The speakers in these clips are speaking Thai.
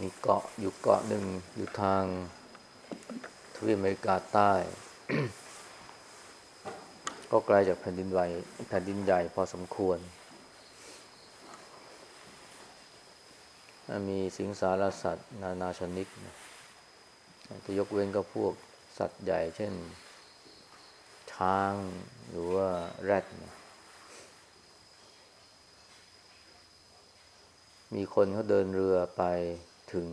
มีเกาะอยู่เกาะหนึ่งอยู่ทางทวีปอเมริกาใต้ ก็ไกลจากแผ่นดินไหวแผ่นดินใหญ่พอสมควร มีสิงสารสัตว์ นานาชนิดนะจะยกเว้นก็พวกสัตว์ใหญ่ เช่น ช้างหรือว่าแรดนะมีคนเขาเดินเรือไป ถึง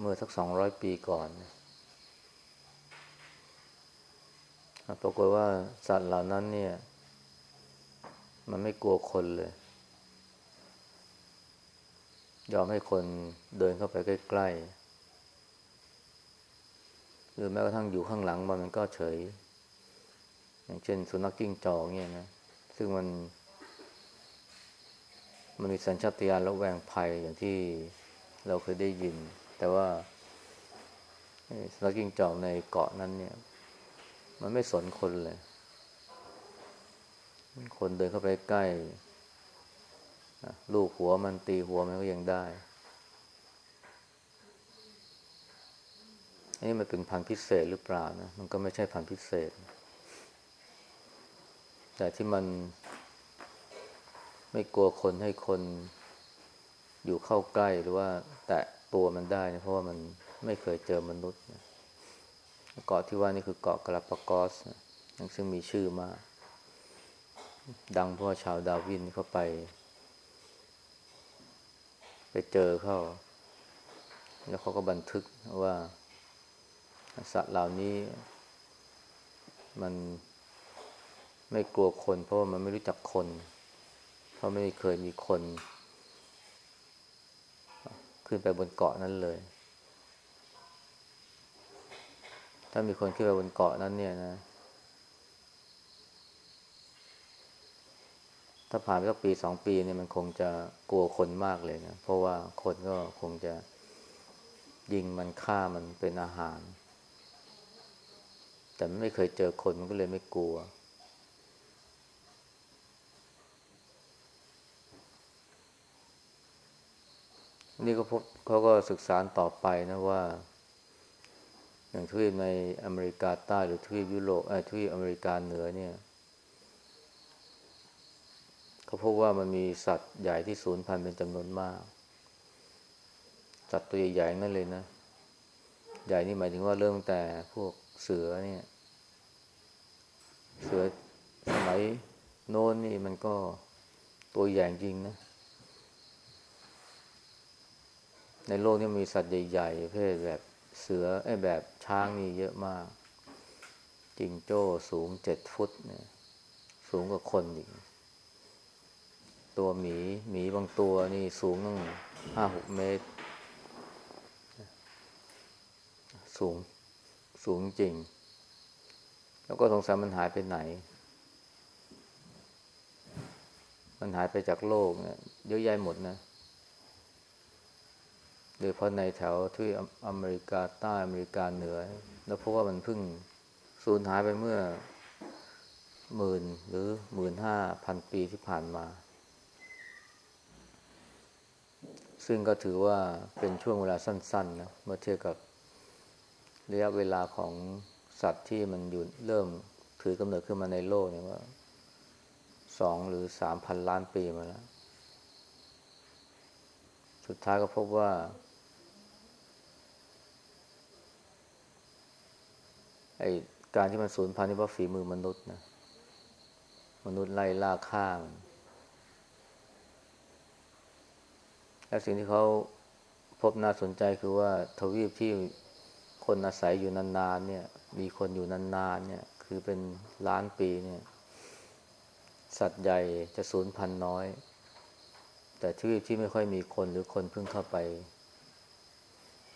เมื่อสักสองร้อยปีก่อนปรากฏว่าสัตว์เหล่านั้นเนี่ย มันไม่กลัวคนเลย ยอมให้คนเดินเข้าไปใกล้ๆหรือแม้กระทั่งอยู่ข้างหลังมันมันก็เฉย อย่างเช่น สุนัขกิ้งจอกเนี่ยนะ ซึ่งมัน มันมีสัญชาตญาณระแวงภัยอย่างที่เราเคยได้ยิน แต่ว่าสนักกิ้งจอกในเกาะนั้นเนี่ย มันไม่สนคนเลย คนเดินเข้าไปใกล้ลูกหัวมันตีหัวมันก็ยังได้อันนี้มันเป็นพันธุ์พิเศษหรือเปล่านะ มันก็ไม่ใช่พันธุ์พิเศษ แต่ที่มัน ไม่กลัวคนให้คนอยู่เข้าใกล้หรือว่าแตะตัวมันได้นะเพราะว่ามันไม่เคยเจอมนุษย์นะเกาะที่ว่านี่คือเกาะกาลาปากอสนะซึ่งมีชื่อมาก ดังเพราะชาวดาวินเข้าไป ไปเจอเข้า แล้วเขาก็บันทึกว่า สัตว์เหล่านี้ มันไม่กลัวคน เพราะว่ามันไม่รู้จักคนเพราะไม่เคยมีคน ขึ้นไปบนเกาะนั้นเลย ถ้ามีคนขึ้นไปบนเกาะนั้นเนี่ยนะ ถ้าผ่านไปสักปีสองปีเนี่ยมันคงจะกลัวคนมากเลยนะ เพราะว่าคนก็คงจะยิงมันฆ่ามันเป็นอาหาร แต่ไม่เคยเจอคนมันก็เลยไม่กลัว นี่ก็พบเขาก็ศึกษาต่อไปนะว่า อย่างทวีปในอเมริกาใต้หรือทวีปยุโรปไอ้ทวีปอเมริกาเหนือเนี่ยเขาพบว่ามันมีสัตว์ใหญ่ที่สูญพันธุ์เป็นจำนวนมาก สัตว์ตัวใหญ่ๆนั่นเลยนะ ใหญ่นี่หมายถึงว่าเริ่มแต่พวกเสือเนี่ย เสือสมัยโน้นนี่มันก็ตัวใหญ่จริงนะ ในโลกนี้มีสัตว์ใหญ่ๆเภทแบบเสือไอ้แบบช้างนี่เยอะมาก จิงโจ้สูงเจ็ดฟุตเนี่ยสูงกว่าคนอีก ตัวหมี หมีบางตัวนี่สูงตั้งห้าหกเมตร สูง สูงจริง แล้วก็สงสัยมันหายไปไหน มันหายไปจากโลกเนี่ยเยอะแยะหมดนะ โดยเพราะในแถวที่อเมริกาใต้อเมริกาเหนือ แล้วพบว่ามันเพิ่งสูญหายไปเมื่อหมื่นหรือหมื่นห้าพันปีที่ผ่านมา ซึ่งก็ถือว่าเป็นช่วงเวลาสั้นๆนะเมื่อเทียบกับระยะเวลาของสัตว์ที่มันอยู่เริ่มถือกำเนิดขึ้นมาในโลกเนี่ยว่าสองหรือสามพันล้านปีมาแล้ว สุดท้ายก็พบว่า ไอการที่มันสูญพันธุ์นี่เพราะฝีมือมนุษย์นะมนุษย์ไล่ล่าฆ่ามันและสิ่งที่เขาพบน่าสนใจคือว่าทวีปที่คนอาศัยอยู่นานๆเนี่ย มีคนอยู่นานๆเนี่ย คือเป็นล้านปีเนี่ย สัตว์ใหญ่จะสูญพันธุ์น้อย แต่ทวีปที่ไม่ค่อยมีคนหรือคนเพิ่งเข้าไป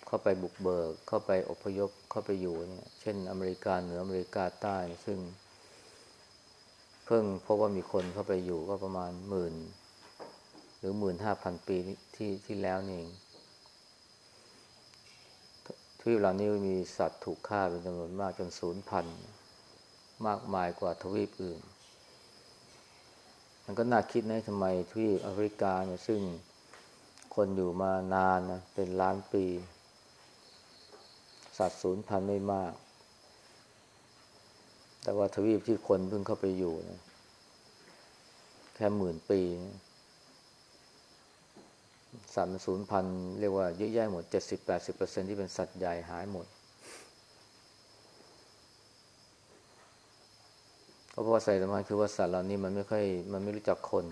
เข้าไปบุกเบิก เข้าไปอพยพเข้าไปอยู่เนี่ยเช่นอเมริกาเหนืออเมริกาใต้ซึ่ง เพิ่งพบว่ามีคนเข้าไปอยู่ก็ประมาณหมื่น หรือหมื่นห้าพันปีที่ที่แล้วนี่เองทวีปเหล่านี้มีสัตว์ถูกฆ่าเป็นจำนวนมากจนศูนย์พันมากมายกว่าทวีปอื่น มันก็น่าคิดนะทำไมทวีปอเมริกาเนี่ยซึ่งคนอยู่มานานนะเป็นล้านปี สัตว์สูญพันธุ์ไม่มาก แต่ว่าทวีปที่คนเพิ่งเข้าไปอยู่นะแค่หมื่นปีนะสัตว์มันสูญพันธุ์เรียกว่าเยอะแยะหมดเจ็ดสิบแปดสิบเปอร์เซ็นที่เป็นสัตว์ใหญ่หายหมด ก็เพราะว่าใส่สำคัญคือว่าสัตว์เหล่านี้มันไม่ค่อยมันไม่รู้จักคน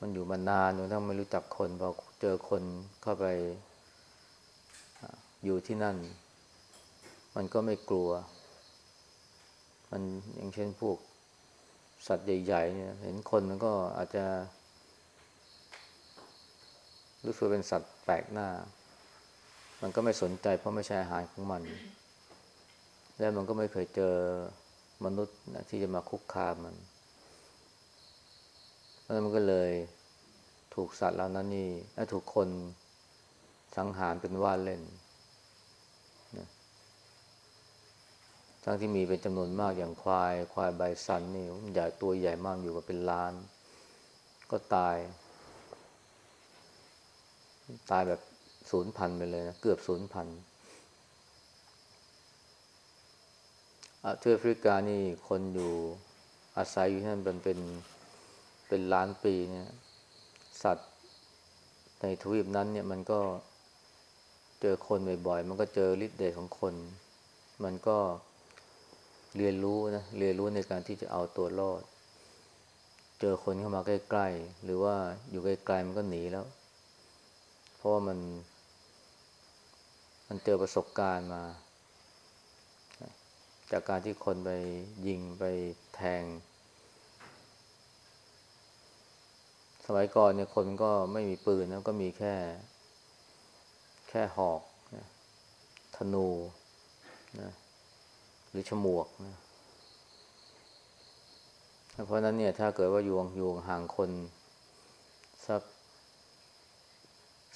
มันอยู่มานานจนทั้งไม่รู้จักคนพอเจอคนเข้าไป อยู่ที่นั่น มันก็ไม่กลัว มันอย่างเช่นพวกสัตว์ใหญ่ๆเนี่ย เห็นคนมันก็อาจจะ รู้สึกเป็นสัตว์แปลกหน้า มันก็ไม่สนใจเพราะไม่ใช่อาหารของมัน และมันก็ไม่เคยเจอมนุษย์นะที่จะมาคุกคามมันแล้วมันก็เลยถูกสัตว์เหล่านั้นนี่ถูกคนสังหารเป็นว่าเล่นนะ ทั้งที่มีเป็นจำนวนมากอย่างควาย ควายใบสันนี่มันใหญ่ตัวใหญ่มากอยู่กับเป็นล้าน ก็ตาย ตายแบบศูนย์พันไปเลยนะ เกือบศูนย์พันที่แอฟริกานี่คนอยู่อาศัยอยู่ที่นั่นเป็นเป็นเป็นล้านปีเนี่ย สัตว์ในทวีปนั้นเนี่ยมันก็เจอคนบ่อยๆ มันก็เจอฤทธิ์เดชของคน มันก็ เรียนรู้นะเรียนรู้ในการที่จะเอาตัวรอด เจอคนเข้ามาใกล้ๆ หรือว่าอยู่ไกลๆมันก็หนีแล้ว เพราะว่ามัน มันเจอประสบการณ์มา จากการที่คนไปยิงไปแทง สมัยก่อนเนี่ยคนก็ไม่มีปืนนะก็มีแค่ แค่หอกธนูนะ รือฉมวกนะเพราะนั้นเนี่ย ถ้าเกิดว่ายวงยวงห่างคน สัก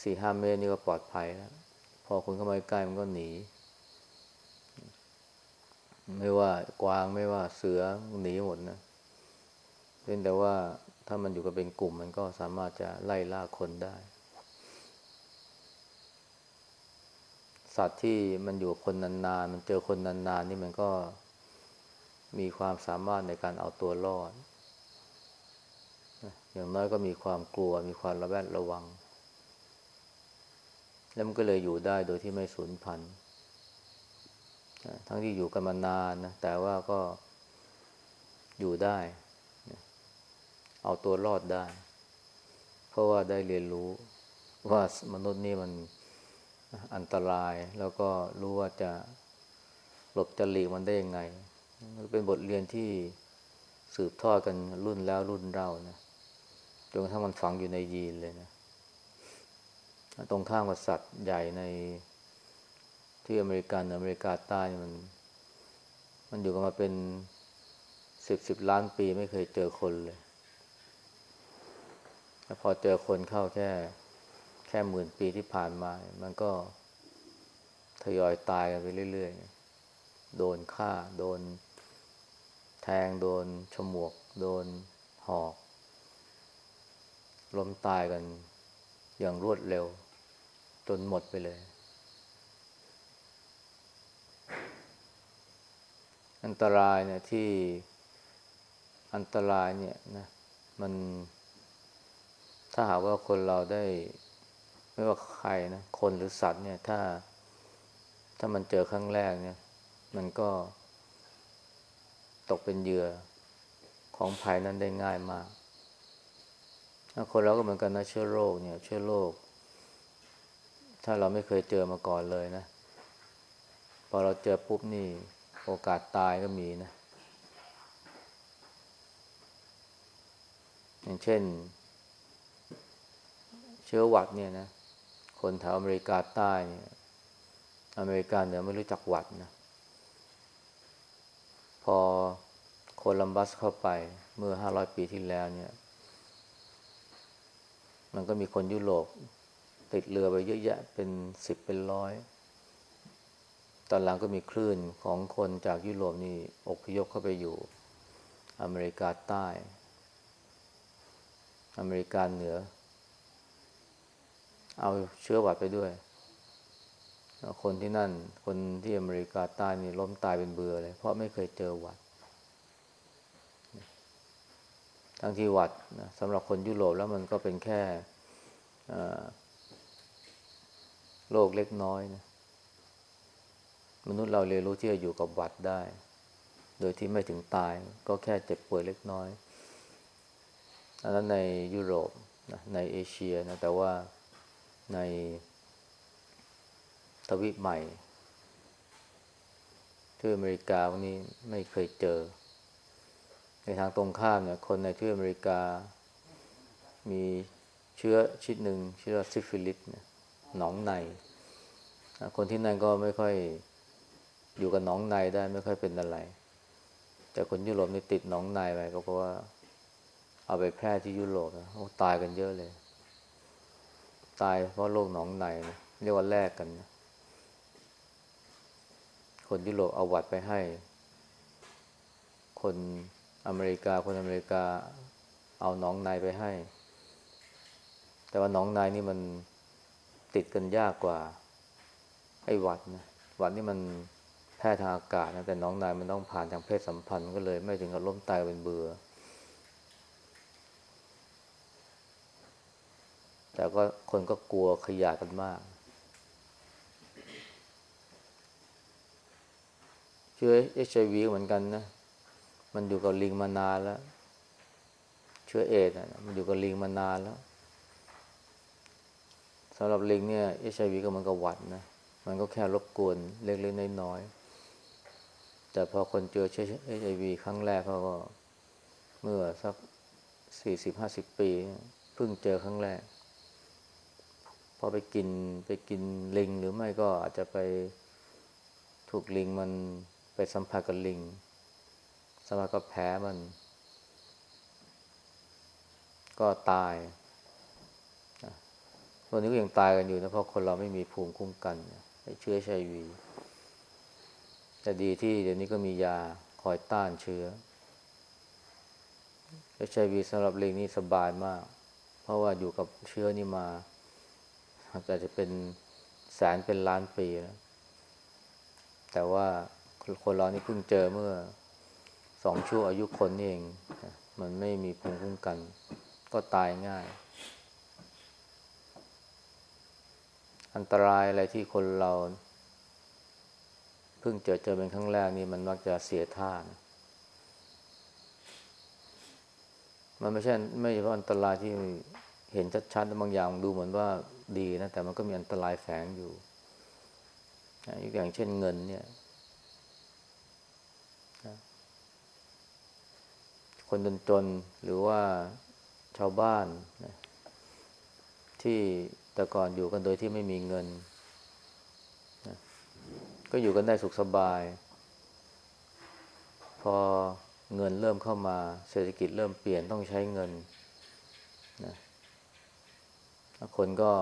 สี่ห้าเมตรนี่ก็ปลอดภัยแล้วพอคนเข้ามาใกล้มันก็หนี ไม่ว่ากวางไม่ว่าเสือหนีหมดนะเพียงแต่ว่าถ้ามันอยู่กับเป็นกลุ่มมันก็สามารถจะไล่ล่าคนได้ สัตว์ที่มันอยู่คนนานๆ มันเจอคนนานๆ นี่มันก็มีความสามารถในการเอาตัวรอด อย่างน้อยก็มีความกลัว มีความระแวดระวัง แล้วมันก็เลยอยู่ได้โดยที่ไม่สูญพันธุ์ทั้งที่อยู่กันมานานนะ แต่ว่าก็อยู่ได้ เอาตัวรอดได้ เพราะว่าได้เรียนรู้ว่ามนุษย์นี่มัน อันตรายแล้วก็รู้ว่าจะหลบจะหลีกมันได้ยังไง เป็นบทเรียนที่สืบทอดกันรุ่นแล้วรุ่นเล่านะจนกระทั่งมันฝังอยู่ในยีนเลยนะ ตรงข้ามกับสัตว์ใหญ่ในที่อเมริกันอเมริกาใต้มัน มันอยู่กันมาเป็นสิบสิบล้านปีไม่เคยเจอคนเลย แล้วพอเจอคนเข้าแค่ แค่หมื่นปีที่ผ่านมา มันก็ทยอยตายกันไปเรื่อยๆ โดนฆ่า โดนแทง โดนฉมวก โดนหอก ล้มตายกันอย่างรวดเร็ว จนหมดไปเลย อันตรายเนี่ยที่อันตรายเนี่ยนะมันถ้าหากว่าคนเราได้ ไม่ว่าใครนะคนหรือสัตว์เนี่ย ถ้า ถ้ามันเจอครั้งแรกเนี่ย มันก็ ตกเป็นเหยื่อของภัยนั้นได้ง่ายมากคนเราก็เหมือนกันนะเชื้อโรคเนี่ย เชื้อโรคถ้าเราไม่เคยเจอมาก่อนเลยนะพอเราเจอปุ๊บนี่ โอกาสตายก็มีนะ อย่างเช่น เชื้อหวัดเนี่ยนะ คนแถวอเมริกาใต้เนี่ยอเมริกาเหนือไม่รู้จักหวัดนะพอโคลัมบัสเข้าไปเมื่อห้าร้อยปีที่แล้วเนี่ย มันก็มีคนยุโรปติดเรือไปเยอะแยะเป็นสิบเป็นร้อยตอนหลังก็มีคลื่นของคนจากยุโรปนี่อพยพเข้าไปอยู่ อเมริกาใต้ อเมริกาเหนือ เอาเชื้อหวัดไปด้วย คนที่นั่น คนที่อเมริกาใต้นี่ล้มตายเป็นเบื่อเลย เพราะไม่เคยเจอหวัด ทั้งที่หวัดนะสำหรับคนยุโรปแล้วมันก็เป็นแค่โรคเล็กน้อยนะมนุษย์เราเรียนรู้ที่จะอยู่กับหวัดได้ โดยที่ไม่ถึงตายก็แค่เจ็บป่วยเล็กน้อยอันนั้นในยุโรปนะในเอเชียนะแต่ว่า ในทวีปใหม่ ที่อเมริกาหวัดนี้ไม่เคยเจอ ในทางตรงข้ามเนี่ยคนในที่อเมริกา มีเชื้อชนิดหนึ่งเชื้อซิฟิลิสหนองในคนที่นั่นก็ไม่ค่อยอยู่กับหนองในได้ไม่ค่อยเป็นอะไร แต่คนยุโรปนี่ติดหนองในไปเพราะว่า เอาไปแพร่ที่ยุโรปนะโอ้ตายกันเยอะเลย ตายเพราะโรคหนองในนะเรียกว่าแลกกันนะคนยุโรปเอาวัดไปให้ คนอเมริกา คนอเมริกา เอาหนองในไปให้ แต่ว่าหนองในนี่มันติดกันยากกว่า ไอ้วัดนะวัดนี่มันแพร่ทางอากาศนะแต่น้องนายมันต้องผ่านทางเพศสัมพันธ์ก็เลย ไม่ถึงกับล้มตายเป็นเบื่อ แต่ก็คนก็กลัวขยะกันมาก เชื้อเอชไอวีเหมือนกันนะ มันอยู่กับลิงมานานแล้ว เชื้อเอดมันอยู่กับลิงมานานแล้วสำหรับลิงเนี่ยเอชไอวีก็มันก็หวัดนะ มันก็แค่รบกวนเล็กๆน้อยๆ แต่พอคนเจอเชื้อเอชไอวีครั้งแรกเขาก็เมื่อสักสี่สิบห้าสิบปีเพิ่งเจอครั้งแรก พอไปกินไปกินลิงหรือไม่ก็อาจจะไปถูกลิงมันไปสัมผัสกับลิงสัมผัสกับแผลมัน ก็ตายวันนี้ก็ยังตายกันอยู่นะเพราะคนเราไม่มีภูมิคุ้มกันเชื้อไชวีแต่ดีที่เดี๋ยวนี้ก็มียาคอยต้านเชื้อเอชไอวีสำหรับลิงนี่สบายมาก เพราะว่าอยู่กับเชื้อนี่มา อาจจะเป็นแสนเป็นล้านปีแล้ว แต่ว่าคนเรานี่เพิ่งเจอเมื่อสองชั่วอายุคนนี่เอง มันไม่มีภูมิคุ้มกัน ก็ตายง่าย อันตรายอะไรที่คนเราเพิ่งเจอเจอเป็นครั้งแรกนี่มันมักจะเสียท่านะมันไม่ใช่ไม่เฉพาะอันตรายที่เห็นชัดๆบางอย่างดูเหมือนว่า ดีนะ แต่มันก็มีอันตรายแฝงอยู่อย่างเช่นเงินเนี่ยคนจนๆหรือว่าชาวบ้านนะที่แต่ก่อนอยู่กันโดยที่ไม่มีเงินก็อยู่กันได้สุขสบาย พอเงินเริ่มเข้ามา เศรษฐกิจเริ่มเปลี่ยนต้องใช้เงิน คนก็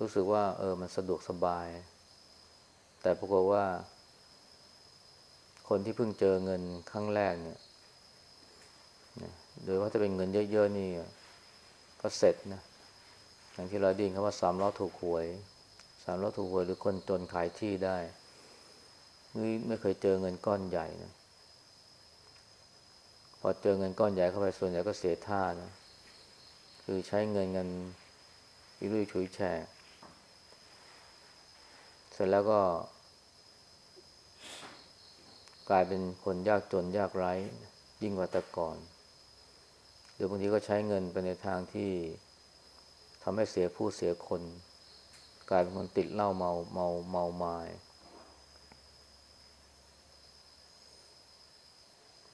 รู้สึกว่า เออ มันสะดวกสบาย แต่ปรากฏว่า คนที่เพิ่งเจอเงินครั้งแรกเนี่ยโดยว่าจะเป็นเงินเยอะ ๆ นี่ ก็เสร็จนะอย่างที่เราดิ้งคำว่าสามล้อถูกหวยสามล้อถูกหวยหรือคนจนขายที่ได้นี่ไม่เคยเจอเงินก้อนใหญ่นะพอเจอเงินก้อนใหญ่เข้าไปส่วนใหญ่ก็เสียท่านะคือใช้เงินเงิน อิรุยฉุยแฉกเสร็จแล้วก็ กลายเป็นคนยากจนยากไร้ ยิ่งกว่าแต่ก่อน หรือบางทีก็ใช้เงินไปในทางที่ทำให้เสียผู้เสียคน กลายเป็นคนติดเหล้าเมาเมาเมาไมา้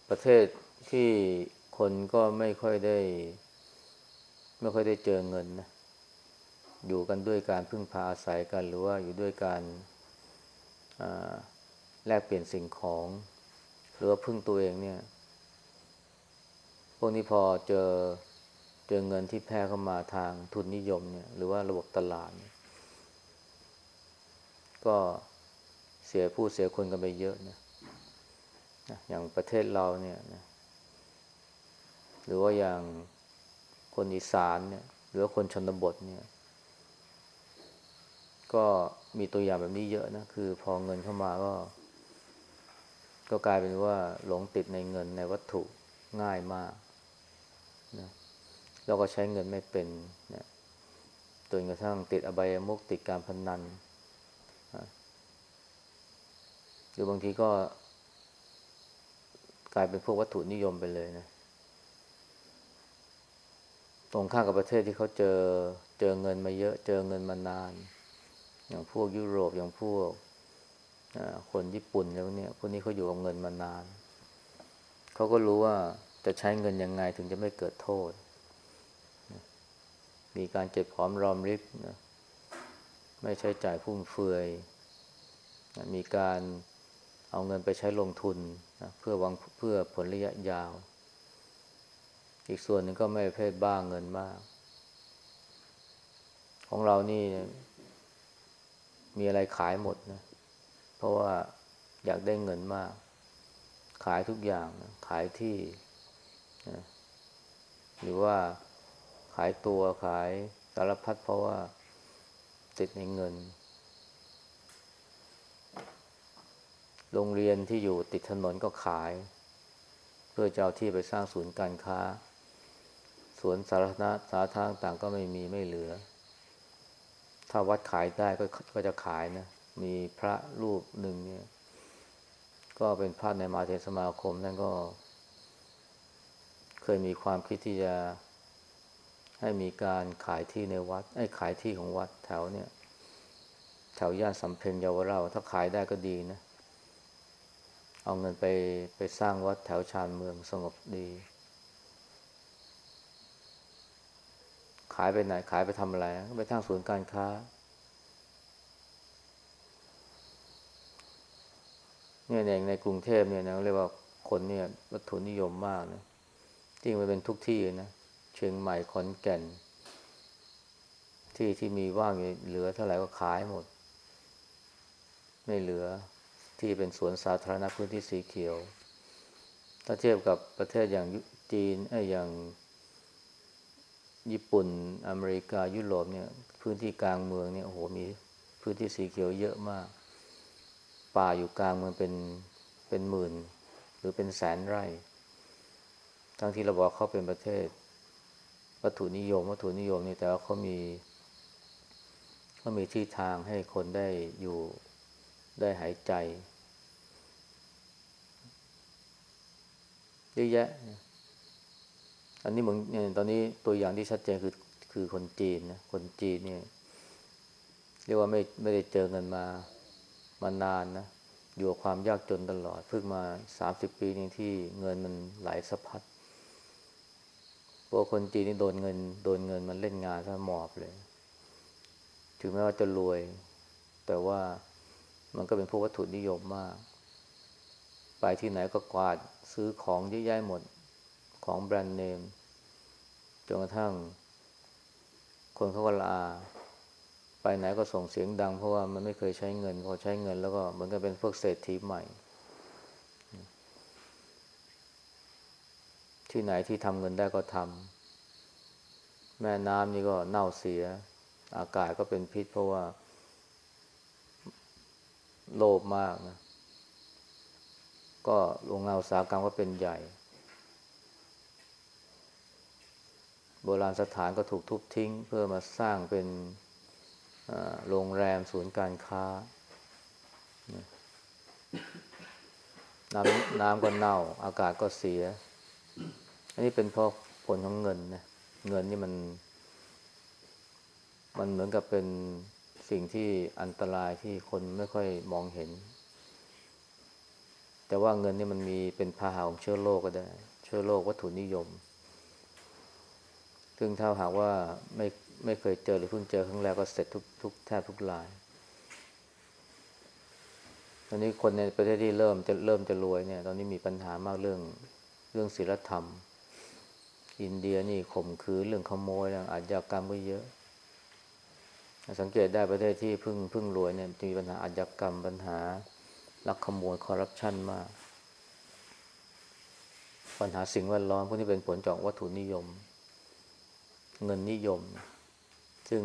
ประเทศที่คนก็ไม่ค่อยได้ ไม่ค่อยได้เจอเงินนะ อยู่กันด้วยการพึ่งพาอาศัยกันหรือว่าอยู่ด้วยการแลกเปลี่ยนสิ่งของ หรือว่าพึ่งตัวเองเนี่ย พวกนี้พอเจอเจอเงินที่แพร่เข้ามาทางทุนนิยมเนี่ย หรือว่าระบบตลาด ก็เสียผู้เสียคนกันไปเยอะนะอย่างประเทศเราเนี่ยนะหรือว่าอย่างคนอีสานเนี่ย หรือว่าคนชนบทเนี่ย ก็มีตัวอย่างแบบนี้เยอะนะ คือพอเงินเข้ามาก็ ก็กลายเป็นว่าหลงติดในเงินในวัตถุง่ายมากนะแล้วก็ใช้เงินไม่เป็นนะจนกระทั่งติดอบายมุกติดการพนนันหรือบางทีก็ กลายเป็นพวกวัตถุนิยมไปเลยนะ ตรงข้ามกับประเทศที่เขาเจอเจอเงินมาเยอะ เจอเงินมานาน อย่างพวกยุโรปอย่างพวกคนญี่ปุ่นแล้วเนี่ยพวกนี้เขาอยู่กับเงินมานาน เขาก็รู้ว่าจะใช้เงินยังไงถึงจะไม่เกิดโทษ มีการเก็บหอมรอมริบนะไม่ใช้จ่ายฟุ่มเฟือยมีการเอาเงินไปใช้ลงทุนนะเพื่อวางเพื่อผลระยะยาว อีกส่วนหนึ่งก็ไม่เพศบ้าเงินมาก ของเรานี่ มีอะไรขายหมดนะ เพราะว่าอยากได้เงินมาก ขายทุกอย่างนะขายที่นะหรือว่าขายตัวขายสารพัดเพราะว่าติดในเงิน โรงเรียนที่อยู่ติดถนนก็ขาย เพื่อจะเอาที่ไปสร้างศูนย์การค้า สวนสาธารณะสาธารณต่างก็ไม่มีไม่เหลือ ถ้าวัดขายได้ก็ก็จะขายนะ มีพระรูปหนึ่งเนี่ย ก็เป็นพระในมาเทศสมาคมนั่นก็ เคยมีความคิดที่จะให้มีการขายที่ในวัด ไอ้ขายที่ของวัดแถวเนี่ย แถวย่านสำเพ็งเยาวราชถ้าขายได้ก็ดีนะ เอาเงินไปไปสร้างวัดแถวชานเมืองสงบดี ขายไปไหน ขายไปทำอะไรก็ไปทั้งศูนย์การค้าเนี่ยในในกรุงเทพเนี่ยนะเรียกว่าคนเนี่ยวัตถุนิยมมากนะจริงมันเป็นทุกที่นะเชียงใหม่ขอนแก่น ที่ที่มีว่างเหลือเท่าไหร่ก็ขายหมด ไม่เหลือที่เป็นสวนสาธารณะพื้นที่สีเขียว ถ้าเทียบกับประเทศอย่างจีนไอ้อย่าง ญี่ปุ่น อเมริกายุโรปเนี่ย พื้นที่กลางเมืองเนี่ยโอ้โหมีพื้นที่สีเขียวเยอะมาก ป่าอยู่กลางเมืองเป็นเป็นหมื่น หรือเป็นแสนไร่ ทั้งที่เราบอกเขาเป็นประเทศ วัตถุนิยม วัตถุนิยมนี่แต่ว่าเขามีเขามีที่ทางให้คนได้อยู่ได้หายใจเยอะแยะ อันนี้เหมือนตอนนี้ตัวอย่างที่ชัดเจนคือคือคนจีนนะคนจีนเนี่ยเรียกว่าไม่ไม่ได้เจอเงินมามานานนะอยู่กับความยากจนตลอดเพิ่งมาสามสิบปีนี้ที่เงินมันไหลสะพัดพวกคนจีนนี่โดนเงิน โดนเงินมันเล่นงานซะหมอบเลย ถึงแม้ว่าจะรวย แต่ว่ามันก็เป็นพวกวัตถุนิยมมาก ไปที่ไหนก็กวาดซื้อของเยอะแยะหมดของแบรนด์เนม จนกระทั่ง คนเขาก็ลา ไปไหนก็ส่งเสียงดัง เพราะว่ามันไม่เคยใช้เงินพอใช้เงินแล้วก็เหมือนกับเป็นพวกเศรษฐีใหม่ ที่ไหนที่ทำเงินได้ก็ทำแม่น้ำนี่ก็เน่าเสีย อากาศก็เป็นพิษเพราะว่า โลภมากนะก็โรงงานอุตสาหกรรมก็เป็นใหญ่ โบราณสถานก็ถูกทุบทิ้ง เพื่อมาสร้างเป็นโรงแรมศูนย์การค้า น้ำน้ำก็เน่า อากาศก็เสีย อันนี้เป็นเพราะผลของเงินนะเงินนี่มัน มันเหมือนกับเป็นสิ่งที่อันตรายที่คนไม่ค่อยมองเห็น แต่ว่าเงินนี่มันมีเป็นพาหาของเชื้อโรคก็ได้ เชื้อโรควัตถุนิยม ซึ่งถ้าหากว่าไม่ไม่เคยเจอหรือเพิ่งเจอครั้งแรกก็เสร็จทุกทุกแทบทุกรายตอนนี้คนในประเทศที่เริ่มจะเริ่มจะรวยเนี่ย ตอนนี้มีปัญหามากเรื่องเรื่องศีลธรรม อินเดียนี่ข่มขืนเรื่องขโมยเรื่องอาชญากรรมก็เยอะ สังเกตได้ประเทศที่พึ่งพึ่งรวยเนี่ยจะมีปัญหาอาชญากรรมปัญหาลักขโมยคอร์รัปชันมาก ปัญหาสิ่งแวดล้อมพวกนี้เป็นผลจากวัตถุนิยม เงินนิยม ซึ่ง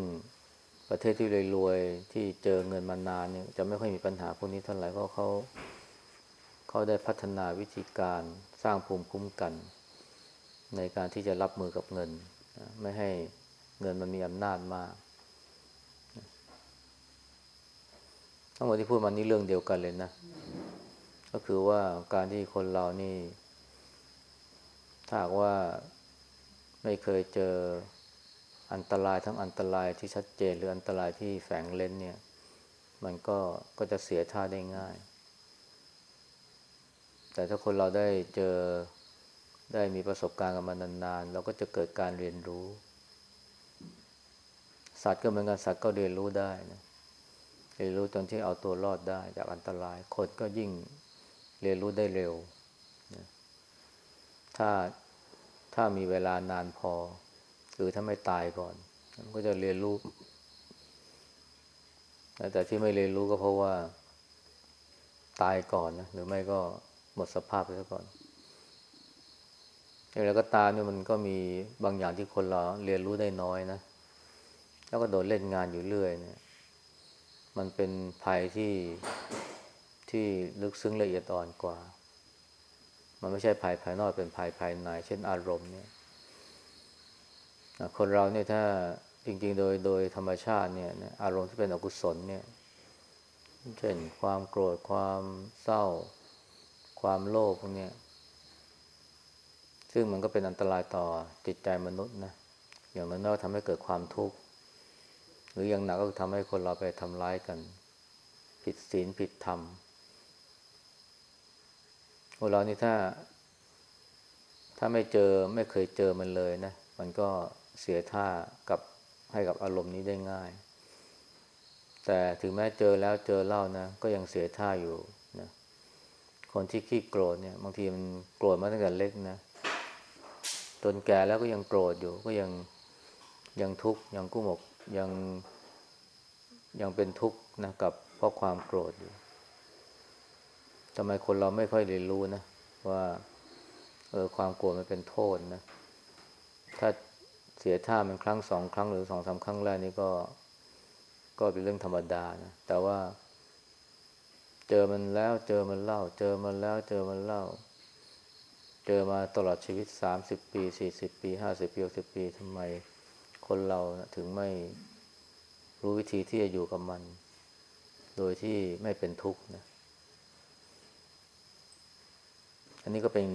ประเทศที่รวยๆที่เจอเงินมานานเนี่ยจะไม่ค่อยมีปัญหาพวกนี้เท่าไหร่เพราะเขาเขาได้พัฒนาวิธีการสร้างภูมิคุ้มกัน ในการที่จะรับมือกับเงิน ไม่ให้เงินมันมีอำนาจมากทั้งหมดที่พูดมานี่เรื่องเดียวกันเลยนะ ก็คือว่าการที่คนเรานี่ ถ้าว่าไม่เคยเจอ อันตรายทั้งอันตรายที่ชัดเจนหรืออันตรายที่แฝงเล่นเนี่ย มันก็ก็จะเสียท่าได้ง่าย แต่ถ้าคนเราได้เจอได้มีประสบการณ์กับมันนานๆเราก็จะเกิดการเรียนรู้ สัตว์ก็เหมือนกันสัตว์ก็เรียนรู้ได้นะเรียนรู้ตอนที่เอาตัวรอดได้ จากอันตรายคนก็ยิ่งเรียนรู้ได้เร็วนะถ้าถ้ามีเวลานานพอ หรือถ้าไม่ตายก่อนมันก็จะเรียนรู้แต่ที่ไม่เรียนรู้ก็เพราะว่า ตายก่อนนะหรือไม่ก็หมดสภาพไปซะก่อนอย่างไรก็ตามเนี่ยมันก็มีบางอย่างที่คนเราเรียนรู้ได้น้อยนะ แล้วก็โดนเล่นงานอยู่เรื่อยเนี่ย มันเป็นภัยที่ที่ลึกซึ้งละเอียดอ่อนกว่า มันไม่ใช่ภัยภายนอกเป็นภัยภายใน เช่นอารมณ์เนี่ย คนเราเนี่ยถ้าจริง ๆ โดยโดยธรรมชาติเนี่ยอารมณ์ที่เป็นอกุศลเนี่ย เช่นความโกรธความเศร้า ความโลภพวกนี้ซึ่งมันก็เป็นอันตรายต่อจิตใจมนุษย์นะอย่างน้อยๆทำให้เกิดความทุกข์ หรืออย่างหนักก็คือทำให้คนเราไปทำร้ายกัน ผิดศีลผิดธรรมคนเรานี่ถ้า ถ้าไม่เจอไม่เคยเจอมันเลยนะ มันก็ เสียท่ากับให้กับอารมณ์นี้ได้ง่าย แต่ถึงแม้เจอแล้วเจอเล่านะ ก็ยังเสียท่าอยู่นะคนที่ขี้โกรธเนี่ย บางทีมันโกรธมาตั้งแต่เล็กนะจนแก่แล้วก็ยังโกรธอยู่ ก็ยังยังทุกข์ยังกุ้มอกยังยังเป็นทุกข์นะกับเพราะความโกรธอยู่ทำไมคนเราไม่ค่อยเรียนรู้นะว่า เออความโกรธมันเป็นโทษนะ ถ้า เสียท่ามันครั้งสองครั้งหรือสองสาครั้งแรกนี่ก็ก็เป็นเรื่องธรรมดานะแต่ว่า เจอมันแล้วเจอมันเล่า เจอมันแล้วเจอมันเล่า เจอมาตลอดชีวิตสามสิบปีสี่สิบปีห้าสิบปีหกสิบปีทำไมคนเราถึงไม่รู้วิธีที่จะอยู่กับมัน โดยที่ไม่เป็นทุกข์นะอันนี้ก็เป็น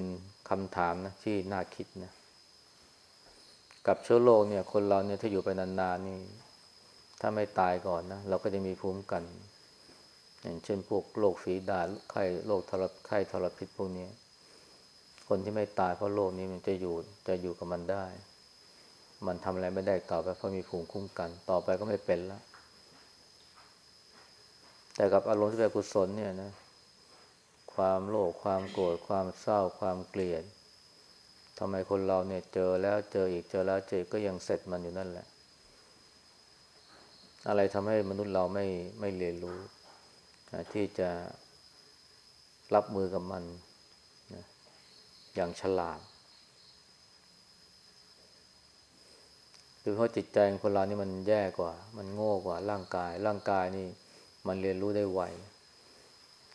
คำถามนะที่น่าคิดนะ กับเชื้อโรคเนี่ย คนเราเนี่ยถ้าอยู่ไปนานๆนี่ ถ้าไม่ตายก่อนนะเราก็จะมีภูมิกัน อย่างเช่นพวกโรคฝีดาษไข้โรคทรไข้ทรพิษพวกนี้ คนที่ไม่ตายเพราะโรคนี้มันจะอยู่จะอยู่กับมันได้ มันทำอะไรไม่ได้ต่อไปเพราะมีภูมิคุ้มกัน ต่อไปก็ไม่เป็นแล้วแต่กับอารมณ์ที่เป็นกุศลเนี่ยนะ ความโลภความโกรธความเศร้าความเกลียด ทำไมคนเราเนี่ยเจอแล้วเจออีกเจอแล้วเจอก็ยังเสร็จมันอยู่นั่นแหละ อะไรทำให้มนุษย์เราไม่ไม่เรียนรู้ ที่จะรับมือกับมันอย่างฉลาดคือเพราะจิตใจของคนเรานี่มันแย่กว่า มันโง่กว่าร่างกาย ร่างกายนี่ มันเรียนรู้ได้ไว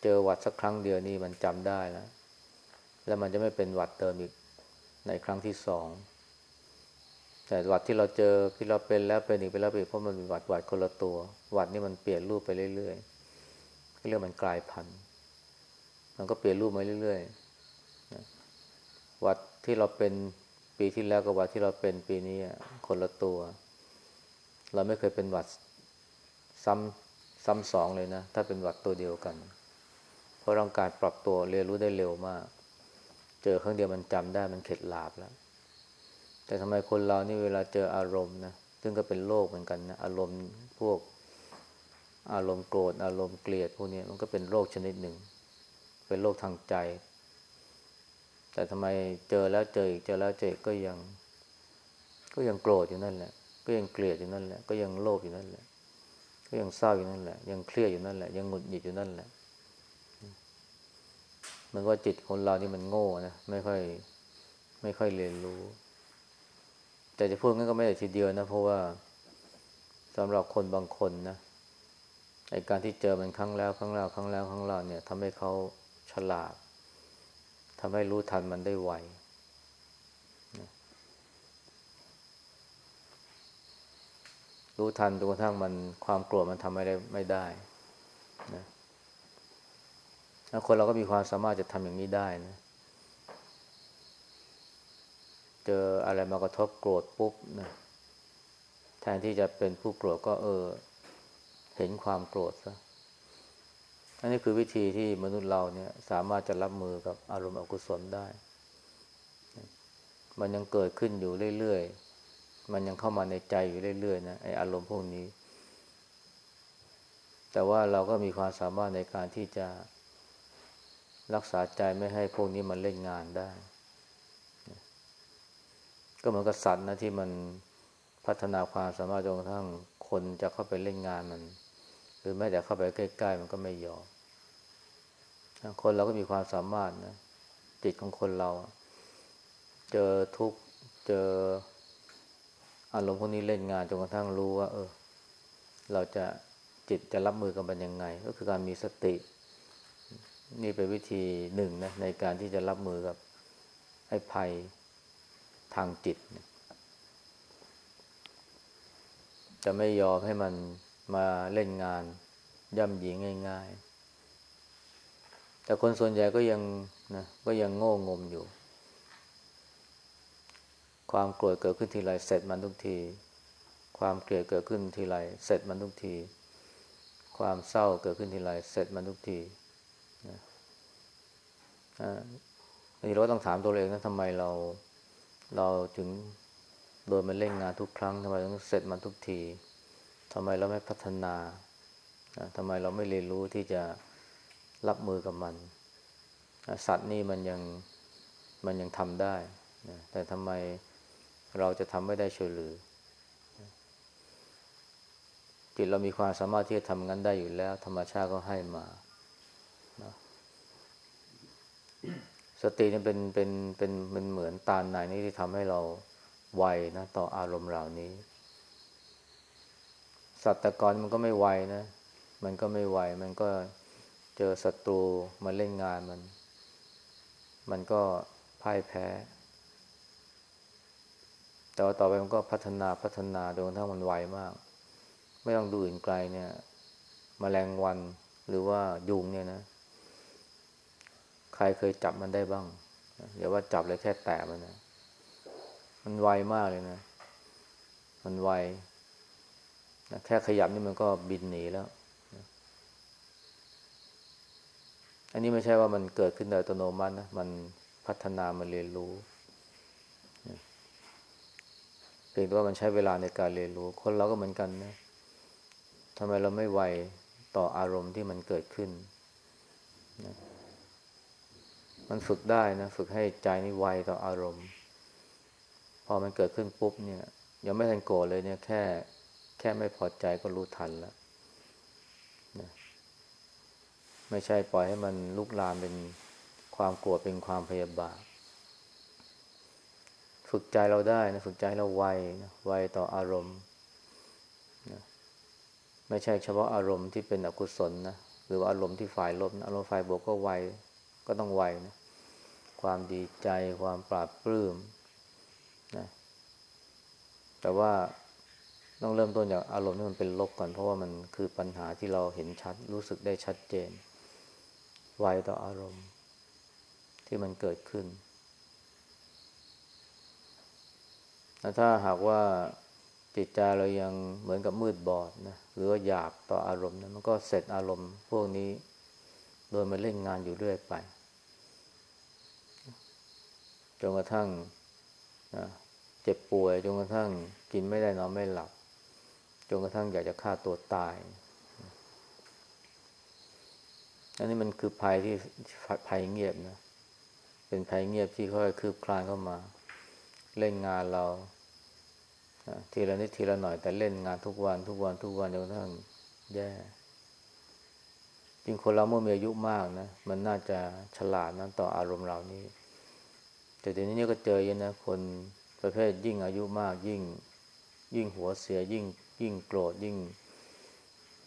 เจอหวัดสักครั้งเดียวนี่มันจำได้แล้ว แล้วมันจะไม่เป็นหวัดเติมอีก ในครั้งที่สอง แต่หวัดที่เราเจอที่เราเป็นแล้วเป็นอีกไปแล้วไปเพราะมันเป็นหวัดหวัดคนละตัว หวัดนี่มันเปลี่ยนรูปไปเรื่อยๆเรื่องมันกลายพันธุ์มันก็เปลี่ยนรูปมาเรื่อยๆวัดที่เราเป็นปีที่แล้วกับวัดที่เราเป็นปีนี้คนละตัว เราไม่เคยเป็นวัดซ้ำซ้ำสองเลยนะ ถ้าเป็นวัดตัวเดียวกัน เพราะร่างกายปรับตัวเรียนรู้ได้เร็วมาก เจอครั้งเดียวมันจำได้มันเข็ดหลาบแล้ว แต่ทำไมคนเรานี่เวลาเจออารมณ์นะซึ่งก็เป็นโลกเหมือนกันนะอารมณ์พวกอารมณ์โกรธอารมณ์เกลียดพวกนี้มันก็เป็นโรคชนิดหนึ่ง เป็นโรคทางใจ แต่ทำไมเจอแล้วเจออีกเจอแล้วเจอก็ยัง ก็ยังโกรธอยู่นั่นแหละ ก็ยังเกลียดอยู่นั่นแหละ ก็ยังโลภอยู่นั่นแหละ ก็ยังเศร้าอยู่นั่นแหละ ยังเครียดอยู่นั่นแหละ ยังหงุดหงิดอยู่นั่นแหละ มันก็จิตคนเรานี่มันโง่นะไม่ค่อย ไม่ค่อยเรียนรู้ แต่จะพูดงั้นก็ไม่ได้ทีเดียวนะ เพราะว่าสำหรับคนบางคนนะไอการที่เจอมันครั้งแล้ว ครั้งแล้วครั้งแล้วครั้งเล่าเนี่ยทำให้เขาฉลาดทำให้รู้ทันมันได้ไวรู้ทันจนกระทั่งมันความโกรธมันทำอะไรไม่ได้นะ คนเราก็มีความสามารถจะทำอย่างนี้ได้นะเจออะไรมากระทบโกรธปุ๊บนะแทนที่จะเป็นผู้โกรธก็เออ เห็นความโกรธซะอันนี้คือวิธีที่มนุษย์เราเนี่ย สามารถจะรับมือกับอารมณ์อกุศลได้ มันยังเกิดขึ้นอยู่เรื่อยๆ มันยังเข้ามาในใจอยู่เรื่อยๆนะไออารมณ์พวกนี้ แต่ว่าเราก็มีความสามารถในการที่จะ รักษาใจไม่ให้พวกนี้มันเล่นงานได้ ก็เหมือนกับสัตว์นะที่มันพัฒนาความสามารถจนกระทั่งคนจะเข้าไปเล่นงานมัน หรือแม้แต่เข้าไปใกล้ ๆ มันก็ไม่ยอมคนเราก็มีความสามารถนะจิตของคนเรา เจอทุกเจออารมณ์พวกนี้เล่นงานจนกระทั่งรู้ว่า เออ เราจะจิตจะรับมือกับมันยังไง ก็คือการมีสติ นี่เป็นวิธีหนึ่งนะในการที่จะรับมือกับไอ้ภัยทางจิต จะไม่ยอมให้มันมาเล่นงาน ย่ำยีง่าย ๆ แต่คนส่วนใหญ่ก็ยังนะก็ยังโง่งมอยู่ ความโกรธเกิดขึ้นทีไรเสร็จมันทุกที ความเกลียดเกิดขึ้นทีไรเสร็จมันทุกที ความเศร้าเกิดขึ้นทีไรเสร็จมันทุกที อันนี้เราต้องถามตัวเองนะทำไมเราเราถึงโดยมันเล่นงานทุกครั้งทำไมต้องเสร็จมันทุกทีทำไมเราไม่พัฒนาทำไมเราไม่เรียนรู้ที่จะรับมือกับมัน สัตว์นี่มันยังมันยังทำได้นะแต่ทำไมเราจะทำไม่ได้ช่วยหรือจิตเรามีความสามารถที่จะทำงั้นได้อยู่แล้ว ธรรมชาติก็ให้มานะ สติเนี่เป็นเป็นเป็นเป็นเหมือนตาในนี่ที่ทำให้เราไวนะต่ออารมณ์เหล่านี้ สัตว์ตะกอนมันก็ไม่ไวนะ มันก็ไม่ไวมันก็เจอศัตรูมาเล่นงานมัน มันก็พ่ายแพ้ แต่ว่าต่อไปมันก็พัฒนาพัฒนาจนกระทั่งมันไวมาก ไม่ต้องดูอื่นไกลเนี่ยมแมลงวันหรือว่ายุงเนี่ยนะ ใครเคยจับมันได้บ้างอย่าว่าจับเลยแค่แตะมันนะมันไวมากเลยนะ มันไวนะแค่ขยับนี่มันก็บินหนีแล้ว อันนี้ไม่ใช่ว่ามันเกิดขึ้นโดยอัตโนมัตินะ มันพัฒนามันเรียนรู้เพียงแต่ว่ามันใช้เวลาในการเรียนรู้ คนเราก็เหมือนกันนะทำไมเราไม่ไวต่ออารมณ์ที่มันเกิดขึ้นนะ มันฝึกได้นะ ฝึกให้ใจนี่ไวต่ออารมณ์ พอมันเกิดขึ้นปุ๊บเนี่ย ยังไม่ทันโกรธเลยเนี่ยแค่ แค่ไม่พอใจก็รู้ทันแล้วนะไม่ใช่ปล่อยให้มันลุกลามเป็นความกลัวเป็นความพยาบาทฝึกใจเราได้นะฝึกใจเราไวนะไวต่ออารมณ์นะไม่ใช่เฉพาะอารมณ์ที่เป็นอกุศลนะหรือว่าอารมณ์ที่ฝ่ายลบนะอารมณ์ฝ่ายบวกก็ไวก็ต้องไวนะ ความดีใจ ความปราบปลื้มนะแต่ว่าต้องเริ่มต้นจากอารมณ์ที่มันเป็นลบก่อน เพราะว่ามันคือปัญหาที่เราเห็นชัด รู้สึกได้ชัดเจน ไวต่ออารมณ์ที่มันเกิดขึ้นถ้าหากว่าจิตใจเรายังเหมือนกับมืดบอดนะหรือว่าหยาบต่ออารมณ์นะมันก็เสร็จอารมณ์พวกนี้ โดยมาเล่นงานอยู่เรื่อยไป จนกระทั่งนะเจ็บป่วย จนกระทั่งกินไม่ได้นอนไม่หลับ จนกระทั่งอยากจะฆ่าตัวตาย อันนี้มันคือภัยที่ภัยเงียบนะ เป็นภัยเงียบที่ค่อยคืบคลานเข้ามา เล่นงานเราทีละนิดทีละหน่อยแต่เล่นงานทุกวันทุกวันทุกวันจนกระทั่งแย่จริงคนเราเมื่อมีอายุมากนะ มันน่าจะฉลาดนะต่ออารมณ์เหล่านี้ แต่เดี๋ยวนี้ก็เจอเยอะนะ คนประเภทยิ่งอายุมากยิ่ง ยิ่งหัวเสียยิ่ง ยิ่งโกรธยิ่ง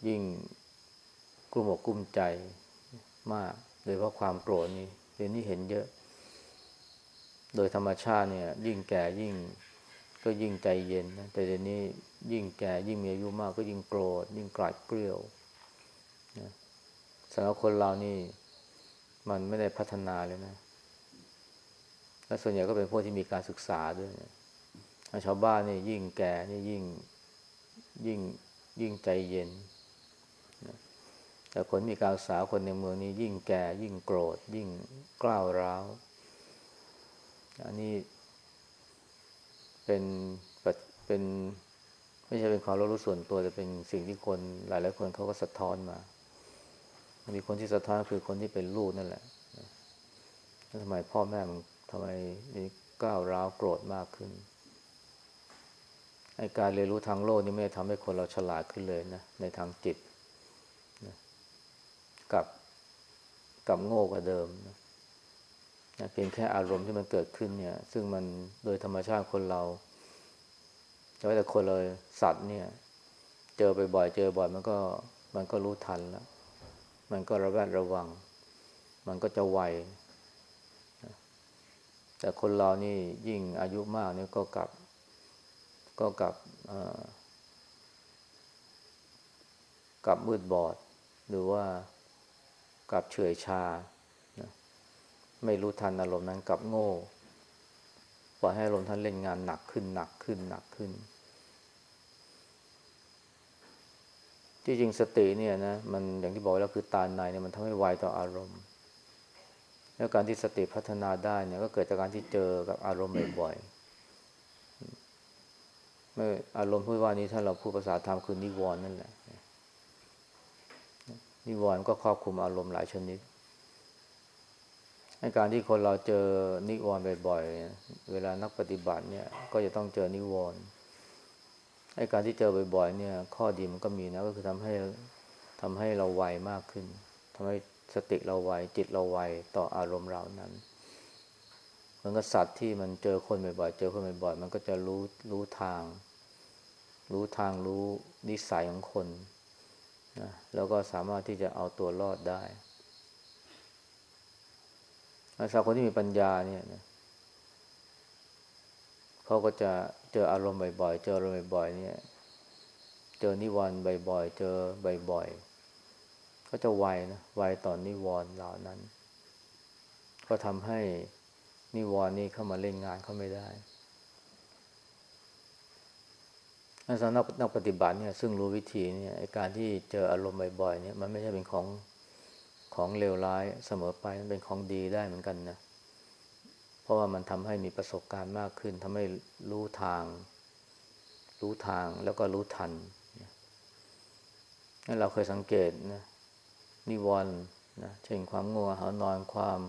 ยิ่งกลุ้มอกกลุ้มใจมาก โดยเพราะความโกรธนี่เดี๋ยวนี้เห็นเยอะ โดยธรรมชาติเนี่ย ยิ่งแก่ยิ่งก็ยิ่งใจเย็นนะแต่เดี๋ยวนี้ยิ่งแก่ยิ่งมีอายุมากก็ยิ่งโกรธยิ่งกลาดเกลียวนะสำหรับคนเรานี่ มันไม่ได้พัฒนาเลยนะ และส่วนใหญ่ก็เป็นพวกที่มีการศึกษาด้วยชาวบ้านนี่ยิ่งแก่นี่ยิ่งยิ่งยิ่งใจเย็น แต่คนมีการศึกษาคนในเมืองนี่ยิ่งแก่ยิ่งโกรธ ยิ่งกล้าวร้าว อันนี้เป็นเป็นไม่ใช่เป็นความรู้ส่วนตัวแต่เป็นสิ่งที่คนหลายหลายคนเขาก็สะท้อนมา มีคนที่สะท้อนคือคนที่เป็นลูกนั่นแหละแล้วทำไมพ่อแม่มัน ทำไมนี่ก้าวร้าวโกรธมากขึ้นไอการเรียนรู้ทางโลกนี่ไม่ได้ทำให้คนเราฉลาดขึ้นเลยนะ ในทางจิตนะกับกับโง่กว่าเดิมนะนะเพียงแค่อารมณ์ที่มันเกิดขึ้นเนี่ย ซึ่งมันโดยธรรมชาติคนเราแต่คนเลยสัตว์เนี่ย เจอไปบ่อยเจอบ่อยมันก็ มันก็รู้ทันแล้ว มันก็ระแวดระวัง มันก็จะไว แต่คนเรานี่ยิ่งอายุมากเนี่ยก็กลับ ก็กลับกลับมืดบอด หรือว่ากลับเฉยชา ไม่รู้ทันอารมณ์นั้นกลับโง่ปล่อยให้อารมณ์ท่านเล่นงานหนักขึ้นหนักขึ้นหนักขึ้น ที่จริงสติเนี่ยนะมันอย่างที่บอกแล้วคือตาในเนี่ยมันทำให้ไวต่ออารมณ์ แล้วการที่สติพัฒนาได้เนี่ยก็เกิดจากการที่เจอกับอารมณ์บ่อยๆเมื่ออารมณ์พูดว่านี้ถ้าเราพูดภาษาธรรมคือนิวรณ์นั่นแหละนิวรณ์ก็ครอบคลุมอารมณ์หลายชนิดในการที่คนเราเจอนิวรณ์บ่อยๆ เวลานักปฏิบัติเนี่ย ก็จะต้องเจอนิวรณ์ไอ้การที่เจอบ่อยๆ เนี่ย ข้อดีมันก็มีนะ ก็คือทำให้ทำให้เราไวมากขึ้นทำให้ สติเราไวจิตเราไวต่ออารมณ์เรานั้นเหมือนกับสัตว์ที่มันเจอคนบ่อยๆเจอคนบ่อยๆมันก็จะรู้รู้ทาง รู้ทางรู้นิสัยของคนนะแล้วก็สามารถที่จะเอาตัวรอดได้สาวคนที่มีปัญญาเนี่ยนะเขาก็จะเจออารมณ์บ่อยๆ เจออารมณ์บ่อยๆเนี่ย เจอนิวรณ์บ่อยๆ เจอบ่อยๆ ก็จะไวนะไวต่อนนิวรณ์เหล่านั้น ก็ทำให้นิวรณ์นี้เข้ามาเล่นงานเขาไม่ได้สำหรับนักปฏิบัติเนี่ยซึ่งรู้วิธีเนี่ยการที่เจออารมณ์บ่อยๆเนี่ยมันไม่ใช่เป็นของของเลวร้ายเสมอไปมันเป็นของดีได้เหมือนกันนะเพราะว่ามันทำให้มีประสบการณ์มากขึ้นทำให้รู้ทาง รู้ทางแล้วก็รู้ทันนั่นเราเคยสังเกตนะ นิวรณ์นะเช่นความงัวหานอนความ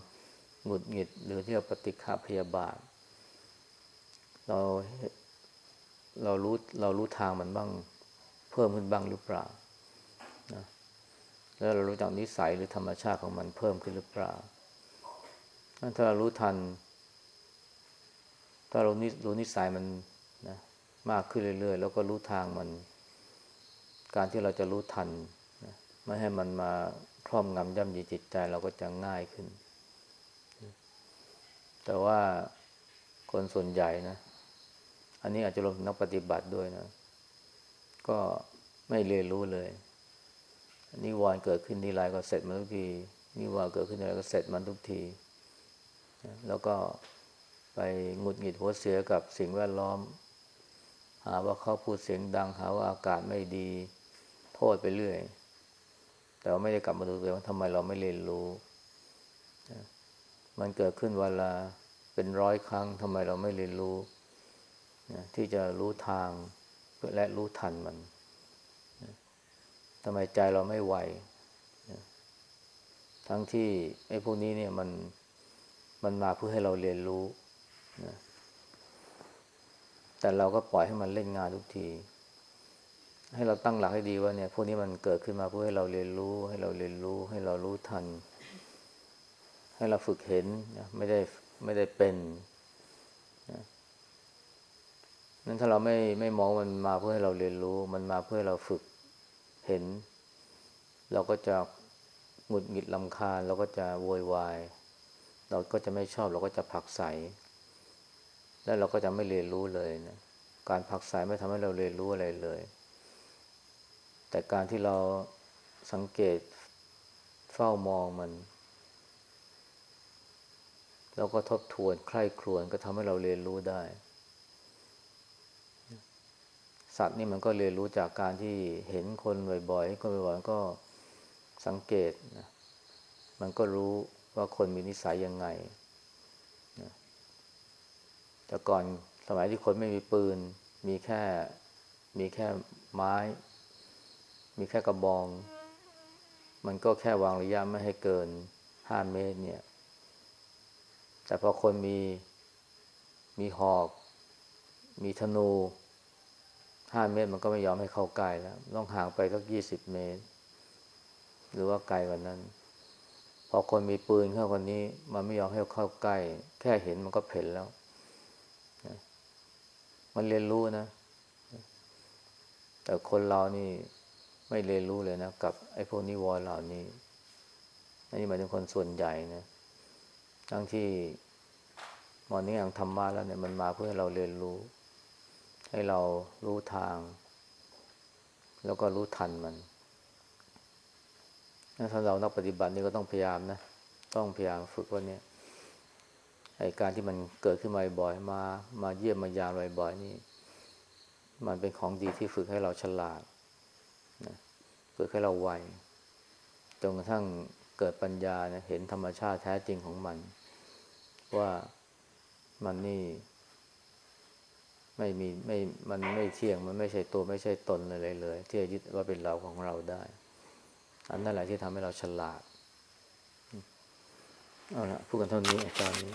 หงุดหงิด หรือที่เราปฏิฆาพยาบาท เราเรารู้เรารู้ทางมันบ้าง เพิ่มขึ้นบ้างหรือเปล่านะแล้วเรารู้จักนิสัยหรือธรรมชาติของมันเพิ่มขึ้นหรือเปล่า ถ้าเรารู้ทัน ถ้าเรารู้นิสัยมันนะมากขึ้นเรื่อยๆ แล้วก็รู้ทางมัน การที่เราจะรู้ทัน ไม่ให้มันมาครอบงำย่ำยีจิตใจเราก็จะง่ายขึ้น แต่ว่าคนส่วนใหญ่นะ อันนี้อาจจะรวมนักปฏิบัติด้วยนะ ก็ไม่เรียนรู้เลยนิวรณ์เกิดขึ้นทีไรก็เสร็จมันทุกทีนิวรณ์เกิดขึ้นทีไรก็เสร็จมันทุกที แล้วก็ไปหงุดหงิดหัวเสียกับสิ่งแวดล้อม หาว่าเขาพูดเสียงดังหาว่าอากาศไม่ดี โทษไปเรื่อย แต่ว่าไม่ได้กลับมาดูเลยว่าทำไมเราไม่เรียนรู้ มันเกิดขึ้นเวลาเป็นร้อยครั้งทำไมเราไม่เรียนรู้ที่จะรู้ทางและรู้ทันมันทำไมใจเราไม่ไหวทั้งที่ไอ้พวกนี้เนี่ยมันมันมาเพื่อให้เราเรียนรู้นะแต่เราก็ปล่อยให้มันเล่นงานทุกที ให้เราตั้งหลักให้ดีว่าเนี่ยพวกนี้มันเกิดขึ้นมาเพื่อให้เราเรียนรู้ ให้เราเรียนรู้ ให้เรารู้ทัน ให้เราฝึกเห็นไม่ได้ไม่ได้เป็นนั้นถ้าเราไม่ไม่มองมันมาเพื่อให้เราเรียนรู้ มันมาเพื่อให้เราฝึกเห็น เราก็จะหงุดหงิดลำคาญเราก็จะโวยวาย เราก็จะไม่ชอบเราก็จะผักใส แล้วเราก็จะไม่เรียนรู้เลยนะการผักใสไม่ทำให้เราเรียนรู้อะไรเลย แต่การที่เราสังเกตเฝ้ามองมัน แล้วก็ทบทวนใคร่ครวญก็ทำให้เราเรียนรู้ได้ สัตว์นี่มันก็เรียนรู้จากการที่เห็นคนบ่อยๆคนบ่อยๆก็สังเกตนะมันก็รู้ว่าคนมีนิสัยยังไงนะแต่ก่อนสมัยที่คนไม่มีปืน มีแค่มีแค่ไม้ มีแค่กระบอง มันก็แค่วางระยะไม่ให้เกินห้าเมตรเนี่ย แต่พอคนมีมีหอก มีธนูห้าเมตรมันก็ไม่ยอมให้เข้าใกล้แล้ว ต้องห่างไปสักยี่สิบเมตร หรือว่าไกลกว่านั้น พอคนมีปืนเข้าคนนี้ มันไม่ยอมให้เข้าใกล้ แค่เห็นมันก็เพ่นแล้วมันเรียนรู้นะ แต่คนเรานี่ ไม่เรียนรู้เลยนะกับไอ้พวกนิวรณ์เหล่านี้ อันนี้หมายถึงคนส่วนใหญ่นะทั้งที่มอนนี้อย่างธรรมะแล้วเนี่ยมันมาเพื่อให้เราเรียนรู้ ให้เรารู้ทาง แล้วก็รู้ทันมันถ้าเรานักปฏิบัตินี่ก็ต้องพยายามนะ ต้องพยายามฝึกว่าเนี่ยไอการที่มันเกิดขึ้นมาบ่อยมา มาเยี่ยมมายามบ่อยๆนี่ มันเป็นของดีที่ฝึกให้เราฉลาด ฝึกให้เราไวจนกระทั่งเกิดปัญญาเเห็นธรรมชาติแท้จริงของมัน ว่ามันนี่ ไม่มีไม่มันไม่เที่ยงมันไม่ใช่ตัวไม่ใช่ตนอะไรเลย ที่จะยึดว่าเป็นเราของเราได้ อันนั่นแหละที่ทำให้เราฉลาดเอาละพูดกันเท่านี้อาจารย์นี้